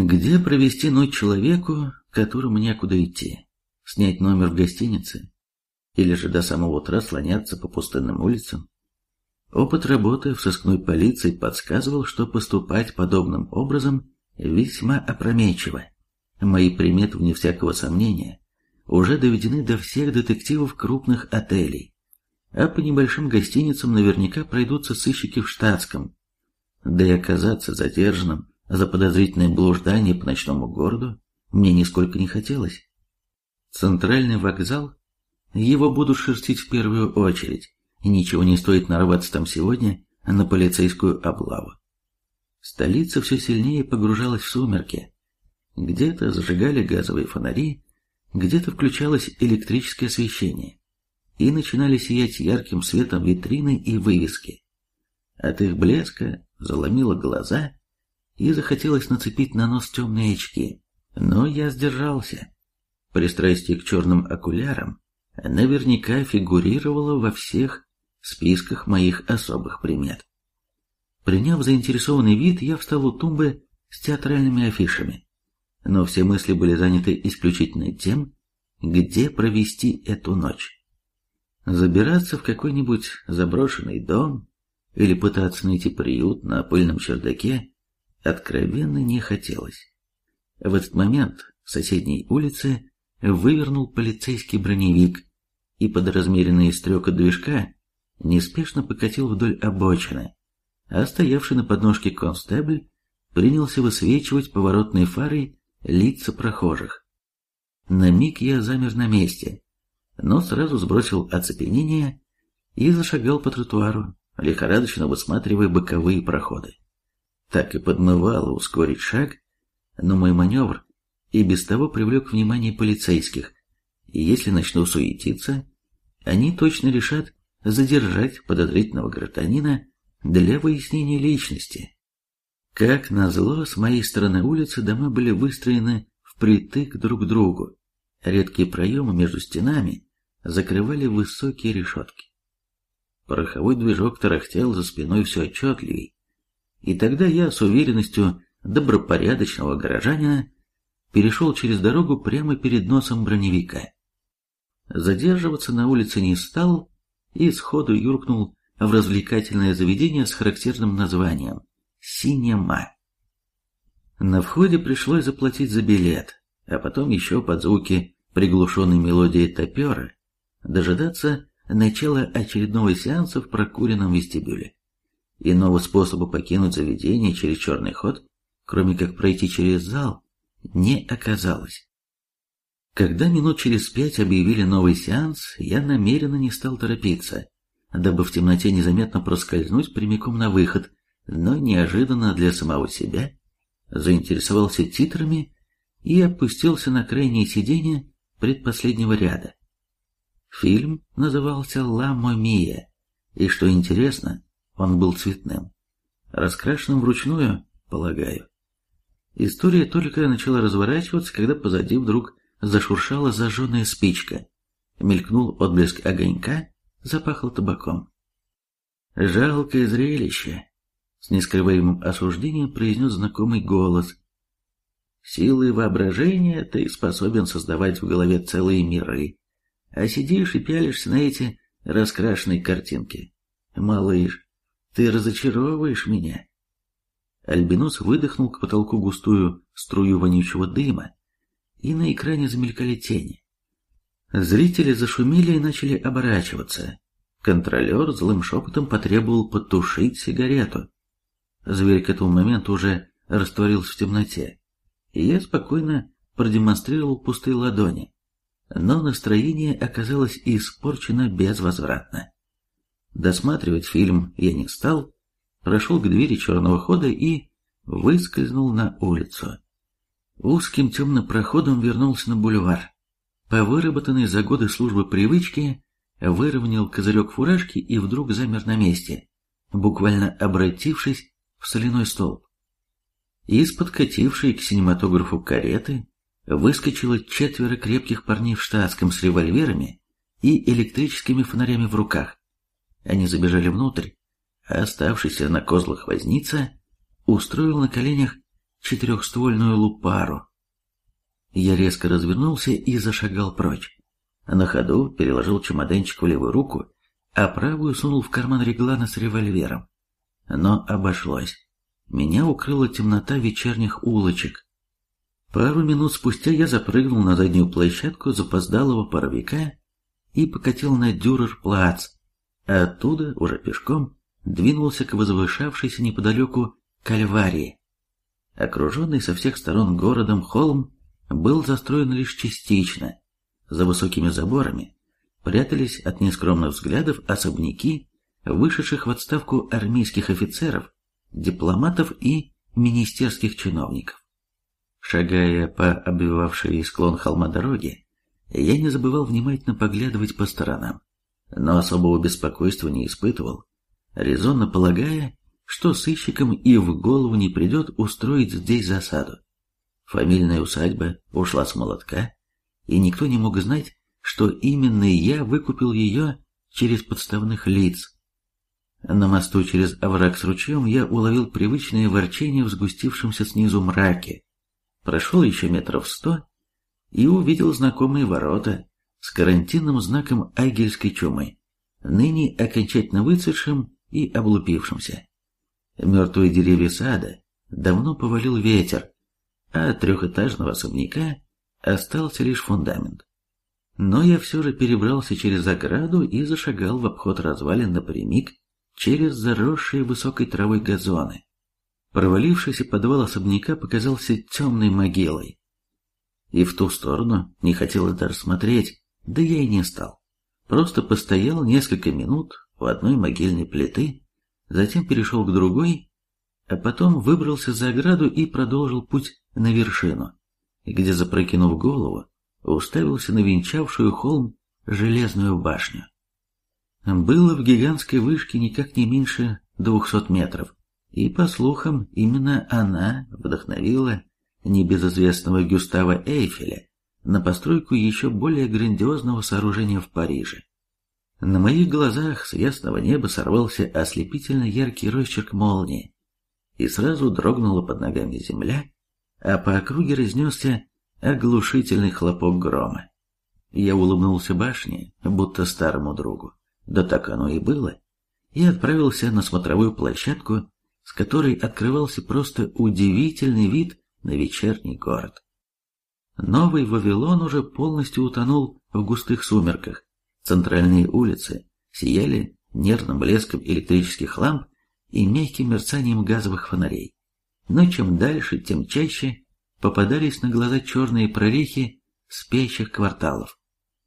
Где провести ночь человеку, которому некуда идти? Снять номер в гостинице? Или же до самого утра слоняться по пустынным улицам? Опыт работы в сыскной полиции подсказывал, что поступать подобным образом весьма опрометчиво. Мои приметы, вне всякого сомнения, уже доведены до всех детективов крупных отелей. А по небольшим гостиницам наверняка пройдутся сыщики в штатском. Да и оказаться задержанным за подозрительное блуждание по ночному городу мне нисколько не хотелось. Центральный вокзал, его будут шерстить в первую очередь, ничего не стоит нарваться там сегодня на полицейскую облаву. Столица все сильнее погружалась в сумерки. Где-то зажигали газовые фонари, где-то включалось электрическое освещение, и начинали сиять ярким светом витрины и вывески. От их блеска заломило глаза, и захотелось нацепить на нос темные очки, но я сдержался. Пристрастие к черным окулярам наверняка фигурировало во всех списках моих особых примет. Приняв заинтересованный вид, я встал у тумбы с театральными афишами, но все мысли были заняты исключительно тем, где провести эту ночь. Забираться в какой-нибудь заброшенный дом или пытаться найти приют на пыльном чердаке откровенно не хотелось. В этот момент в соседней улице вывернул полицейский броневик и под размеренные стрекот движка неспешно покатил вдоль обочины, а стоявший на подножке констебль принялся высвечивать поворотной фарой лица прохожих. На миг я замер на месте, но сразу сбросил оцепенение и зашагал по тротуару, лихорадочно высматривая боковые проходы. Так и подмывало ускорить шаг, но мой маневр и без того привлек внимание полицейских, и если начну суетиться, они точно решат задержать подозрительного гражданина для выяснения личности. Как назло, с моей стороны улицы дома были выстроены впритык друг к другу. Редкие проемы между стенами закрывали высокие решетки. Пороховой движок тарахтел за спиной все отчетливей, и тогда я с уверенностью добропорядочного горожанина перешел через дорогу прямо перед носом броневика. Задерживаться на улице не стал и сходу юркнул в развлекательное заведение с характерным названием «Синема». На входе пришлось заплатить за билет, а потом еще под звуки приглушенной мелодии топера дожидаться начала очередного сеанса в прокуренном вестибюле. Иного способа покинуть заведение через черный ход, кроме как пройти через зал, не оказалось. Когда минут через пять объявили новый сеанс, я намеренно не стал торопиться, дабы в темноте незаметно проскользнуть прямиком на выход, но неожиданно для самого себя заинтересовался титрами и опустился на крайнее сиденье предпоследнего ряда. Фильм назывался «Ла Момия», и, что интересно, он был цветным, раскрашенным вручную, полагаю. История только начала разворачиваться, когда позади вдруг зашуршала зажженная спичка. Мелькнул отблеск огонька, запахло табаком. «Жалкое зрелище!» — с нескрываемым осуждением произнес знакомый голос. «Силой воображения ты способен создавать в голове целые миры, а сидишь и пялишься на эти раскрашенные картинки. Малыш, ты разочаровываешь меня!» Альбинос выдохнул к потолку густую струю вонючего дыма, и на экране замелькали тени. Зрители зашумели и начали оборачиваться. Контролер злым шепотом потребовал потушить сигарету. Зверь к этому моменту уже растворился в темноте, и я спокойно продемонстрировал пустые ладони. Но настроение оказалось испорчено безвозвратно. Досматривать фильм я не стал, прошел к двери черного хода и выскользнул на улицу. Узким темным проходом вернулся на бульвар. По выработанной за годы службы привычке выровнял козырек фуражки и вдруг замер на месте, буквально обратившись в соляной столб. Из подкатившей к синематографу кареты выскочило четверо крепких парней в штатском с револьверами и электрическими фонарями в руках. Они забежали внутрь, а оставшийся на козлах возница устроил на коленях четырехствольную лупару. Я резко развернулся и зашагал прочь. На ходу переложил чемоданчик в левую руку, а правую сунул в карман реглана с револьвером. Но обошлось. Меня укрыла темнота вечерних улочек. Пару минут спустя я запрыгнул на заднюю площадку запоздалого паровика и покатил на Дюрер-плац, а оттуда, уже пешком, двинулся к возвышавшейся неподалеку Кальварии. Окруженный со всех сторон городом холм был застроен лишь частично. За высокими заборами прятались от нескромных взглядов особняки, вышедших в отставку армейских офицеров, дипломатов и министерских чиновников. Шагая по обвивавшей склон холма дороги, я не забывал внимательно поглядывать по сторонам, но особого беспокойства не испытывал, резонно полагая, что сыщикам и в голову не придет устроить здесь засаду. Фамильная усадьба ушла с молотка, и никто не мог знать, что именно я выкупил ее через подставных лиц. На мосту через овраг с ручьем я уловил привычное ворчание в сгустившемся снизу мраке. Прошел еще метров сто и увидел знакомые ворота с карантинным знаком айгельской чумы, ныне окончательно выцветшим и облупившимся. Мертвые деревья сада давно повалил ветер, а от трехэтажного особняка остался лишь фундамент. Но я все же перебрался через ограду и зашагал в обход развалин напрямик через заросшие высокой травой газоны. Провалившийся подвал особняка показался темной могилой. И в ту сторону не хотелось даже смотреть, да я и не стал. Просто постоял несколько минут у одной могильной плиты, затем перешел к другой, а потом выбрался за ограду и продолжил путь на вершину, где, запрокинув голову, уставился на венчавшую холм железную башню. Было в гигантской вышке никак не меньше двухсот метров, и, по слухам, именно она вдохновила небезызвестного Гюстава Эйфеля на постройку еще более грандиозного сооружения в Париже. На моих глазах с ясного неба сорвался ослепительно яркий росчерк молнии, и сразу дрогнула под ногами земля, а по округе разнесся оглушительный хлопок грома. Я улыбнулся башне, будто старому другу, да так оно и было, и отправился на смотровую площадку, с которой открывался просто удивительный вид на вечерний город. Новый Вавилон уже полностью утонул в густых сумерках, Центральные улицы сияли нервным блеском электрических ламп и мягким мерцанием газовых фонарей. Но чем дальше, тем чаще попадались на глаза черные прорехи спящих кварталов.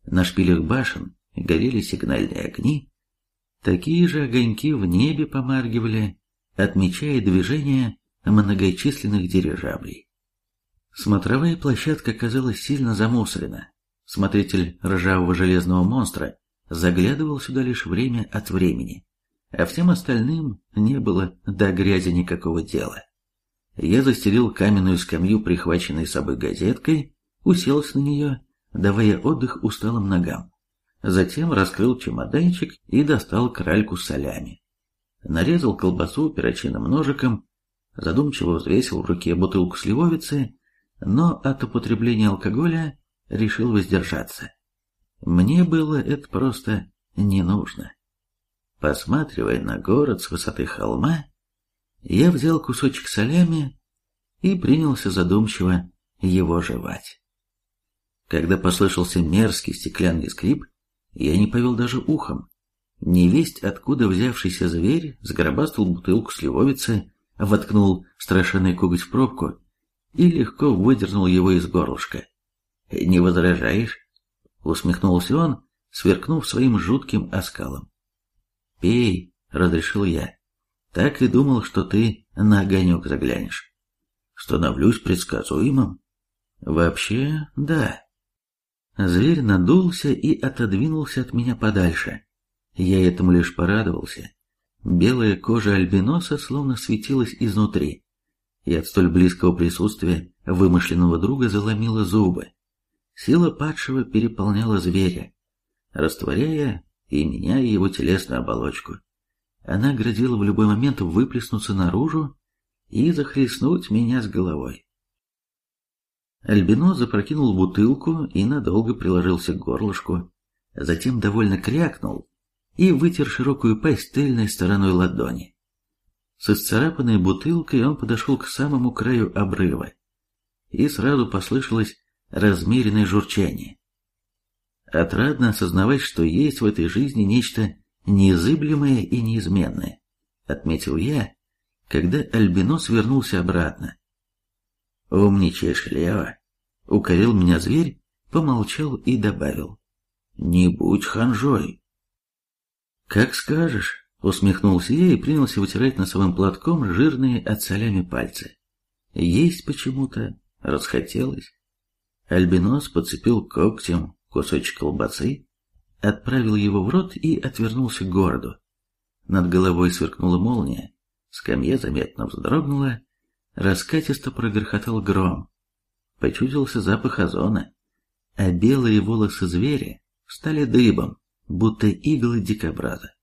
На шпилях башен горели сигнальные огни, такие же огоньки в небе помаргивали, отмечая движение многочисленных дирижаблей. Смотровая площадка казалась сильно замусорена, Смотритель ржавого железного монстра заглядывал сюда лишь время от времени, а всем остальным не было до грязи никакого дела. Я застелил каменную скамью, прихваченной с собой газеткой, уселся на нее, давая отдых усталым ногам. Затем раскрыл чемоданчик и достал кральку с солями. Нарезал колбасу перочинным ножиком, задумчиво взвесил в руке бутылку сливовицы, но от употребления алкоголя решил воздержаться. Мне было это просто не нужно. Посматривая на город с высоты холма, я взял кусочек солями и принялся задумчиво его жевать. Когда послышался мерзкий стеклянный скрип, я не повел даже ухом. Невесть, откуда взявшийся зверь, сгробастал бутылку сливовицы, воткнул страшенный коготь в пробку и легко выдернул его из горлышка. «Не возражаешь?» — усмехнулся он, сверкнув своим жутким оскалом. «Пей», — разрешил я. «Так и думал, что ты на огонек заглянешь». «Становлюсь предсказуемым?» «Вообще, да». Зверь надулся и отодвинулся от меня подальше. Я этому лишь порадовался. Белая кожа альбиноса словно светилась изнутри, и от столь близкого присутствия вымышленного друга заломила зубы. Сила падшего переполняла зверя, растворяя и меняя его телесную оболочку. Она грозила в любой момент выплеснуться наружу и захлестнуть меня с головой. Альбинос запрокинул бутылку и надолго приложился к горлышку, затем довольно крякнул и вытер широкую пасть тыльной стороной ладони. С исцарапанной бутылкой он подошел к самому краю обрыва, и сразу послышалось размеренное журчание. Отрадно осознавать, что есть в этой жизни нечто неизыблемое и неизменное, отметил я, когда Альбинос вернулся обратно. «Умничаешь, Лева!» — укорил меня зверь, помолчал и добавил. «Не будь ханжой!» «Как скажешь!» — усмехнулся я и принялся вытирать носовым платком жирные от солями пальцы. Есть почему-то расхотелось. Альбинос подцепил когтем кусочек колбасы, отправил его в рот и отвернулся к городу. Над головой сверкнула молния, скамья заметно вздрогнула, раскатисто прогрохотал гром. Почудился запах озона, а белые волосы зверя стали дыбом, будто иглы дикобраза.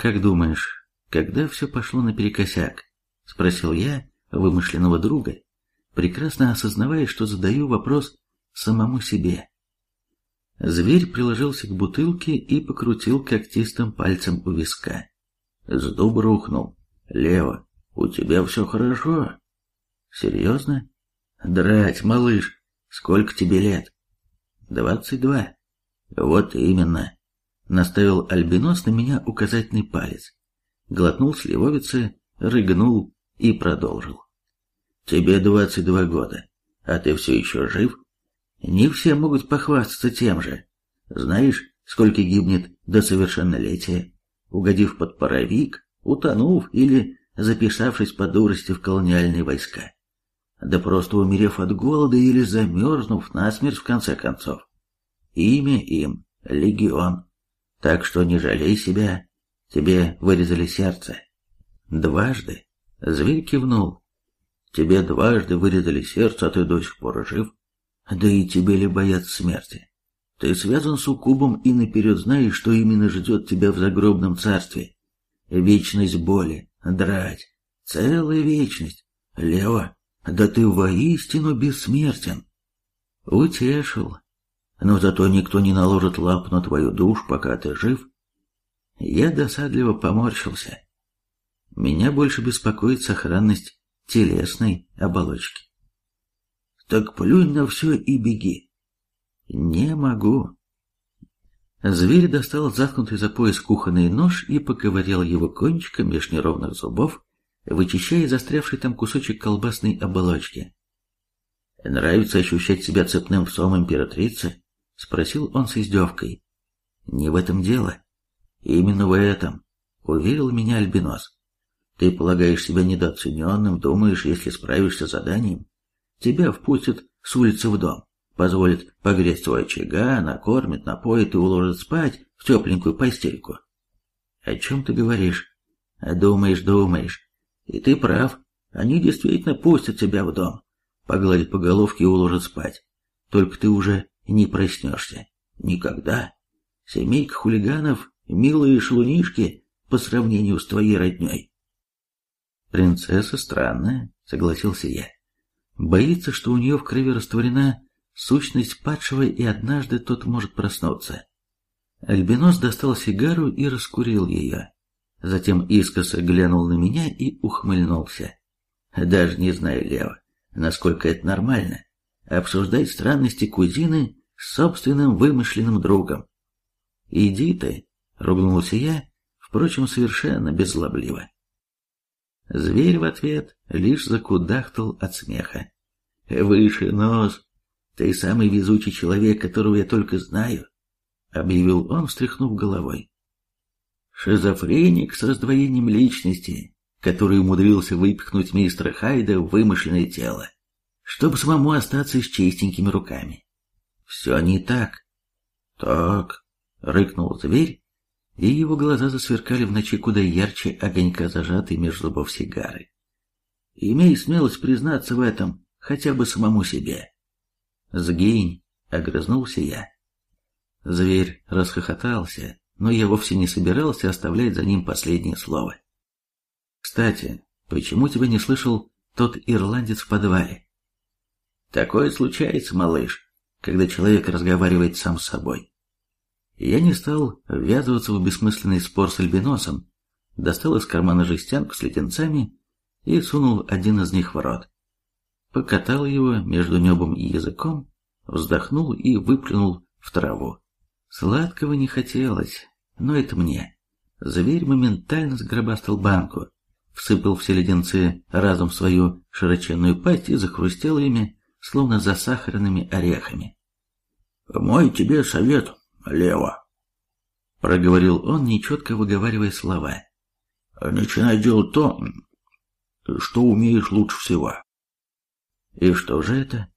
«Как думаешь, когда все пошло наперекосяк?» — спросил я вымышленного друга, прекрасно осознавая, что задаю вопрос самому себе. Зверь приложился к бутылке и покрутил когтистым пальцем у виска. С дуба рухнул. «Лево, у тебя все хорошо?» «Серьезно?» «Драть, малыш, сколько тебе лет?» «Двадцать два». «Вот именно», — наставил альбинос на меня указательный палец. Глотнул сливовицы, рыгнул и продолжил. «Тебе двадцать два года, а ты все еще жив?» Не все могут похвастаться тем же. Знаешь, сколько гибнет до совершеннолетия, угодив под паровик, утонув или записавшись по дурости в колониальные войска. Да просто умерев от голода или замерзнув насмерть в конце концов. Имя им — Легион. Так что не жалей себя, тебе вырезали сердце. Дважды. Зверь кивнул. Тебе дважды вырезали сердце, а ты до сих пор жив. Да и тебе ли бояться смерти? Ты связан с укубом и наперед знаешь, что именно ждет тебя в загробном царстве. Вечность боли, драть, целая вечность. Лева, да ты воистину бессмертен. Утешил. Но зато никто не наложит лап на твою душу, пока ты жив. Я досадливо поморщился. Меня больше беспокоит сохранность телесной оболочки. Так плюнь на все и беги. Не могу. Зверь достал заткнутый за пояс кухонный нож и поковырял его кончиком меж неровных зубов, вычищая застрявший там кусочек колбасной оболочки. «Нравится ощущать себя цепным псом императрицы?» — спросил он с издевкой. «Не в этом дело. Именно в этом», — уверил меня Альбинос. «Ты полагаешь себя недооцененным, думаешь, если справишься с заданием, Тебя впустят с улицы в дом, позволят погреть свой очага, накормят, напоят и уложат спать в тепленькую постельку. О чем ты говоришь? Думаешь, думаешь. И ты прав. Они действительно пустят тебя в дом, погладят по головке и уложат спать. Только ты уже не проснешься. Никогда. Семейка хулиганов — милые шлунишки по сравнению с твоей родней. Принцесса странная, согласился я. Боится, что у нее в крови растворена сущность падшего, и однажды тот может проснуться. Альбинос достал сигару и раскурил ее. Затем искоса глянул на меня и ухмыльнулся. Даже не знаю, Лео, насколько это нормально, обсуждать странности кузины собственным вымышленным другом. «Иди ты», — ругнулся я, впрочем, совершенно беззлобливо. Зверь в ответ лишь закудахтал от смеха. «Выше нос! Ты самый везучий человек, которого я только знаю!» — объявил он, встряхнув головой. «Шизофреник с раздвоением личности, который умудрился выпихнуть мистера Хайда в вымышленное тело, чтобы самому остаться с чистенькими руками. Все не так». «Так», — рыкнул зверь, и его глаза засверкали в ночи куда ярче огонька зажатой между зубов сигары. «Имей смелость признаться в этом хотя бы самому себе». «Сгинь!» — огрызнулся я. Зверь расхохотался, но я вовсе не собирался оставлять за ним последнее слово. «Кстати, Почему тебя не слышал тот ирландец в подвале? Такое случается, малыш, когда человек разговаривает сам с собой. Я не стал ввязываться в бессмысленный спор с альбиносом, достал из кармана жестянку с леденцами и сунул один из них в рот. Покатал его между небом и языком, вздохнул и выплюнул в траву. Сладкого не хотелось, но это мне. Зверь моментально сгробастал банку, всыпал все леденцы разом в свою широченную пасть и захрустел ими, словно засахаренными орехами. «Мой тебе совет, Лева», — проговорил он, нечетко выговаривая слова. «Начинай делать то, что умеешь лучше всего». «И что же это?»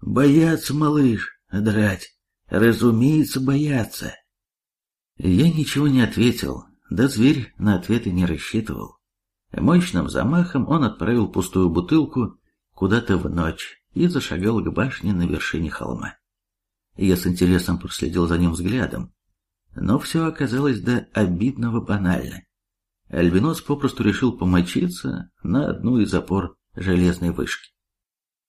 «Бояться, малыш, драть. Разумеется, бояться». Я ничего не ответил, да зверь на ответы не рассчитывал. Мощным замахом он отправил пустую бутылку куда-то в ночь и зашагал к башне на вершине холма. Я с интересом проследил за ним взглядом, но все оказалось до обидного банально. Альбинос попросту решил помочиться на одну из опор железной вышки.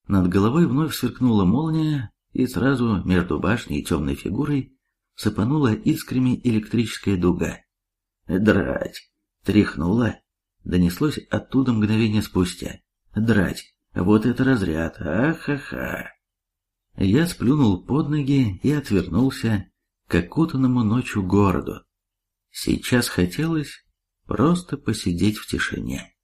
Над головой вновь сверкнула молния, и сразу между башней и темной фигурой сыпанула искрами электрическая дуга. «Драть!» Тряхнула. Донеслось оттуда мгновение спустя. «Драть! Вот это разряд! Ахаха!» Я сплюнул под ноги и отвернулся к окутанному ночью городу. Сейчас хотелось просто посидеть в тишине.